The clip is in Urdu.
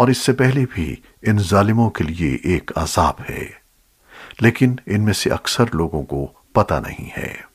اور اس سے پہلے بھی ان ظالموں کے لیے ایک عذاب ہے، لیکن ان میں سے اکثر لوگوں کو پتہ نہیں ہے۔